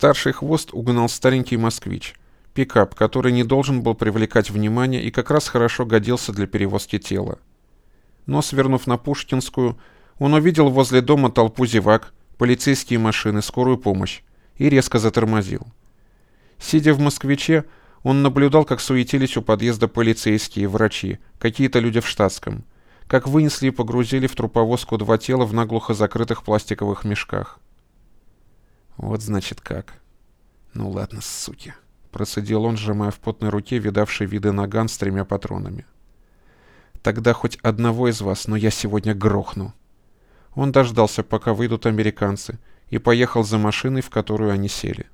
Старший хвост угнал старенький москвич, пикап, который не должен был привлекать внимание и как раз хорошо годился для перевозки тела. Но, свернув на Пушкинскую, он увидел возле дома толпу зевак, полицейские машины, скорую помощь и резко затормозил. Сидя в «Москвиче», он наблюдал, как суетились у подъезда полицейские, врачи, какие-то люди в штатском, как вынесли и погрузили в труповозку два тела в наглухо закрытых пластиковых мешках. Вот значит как. Ну ладно, суки. Процедил он, сжимая в потной руке видавший виды наган с тремя патронами. Тогда хоть одного из вас, но я сегодня грохну. Он дождался, пока выйдут американцы, и поехал за машиной, в которую они сели.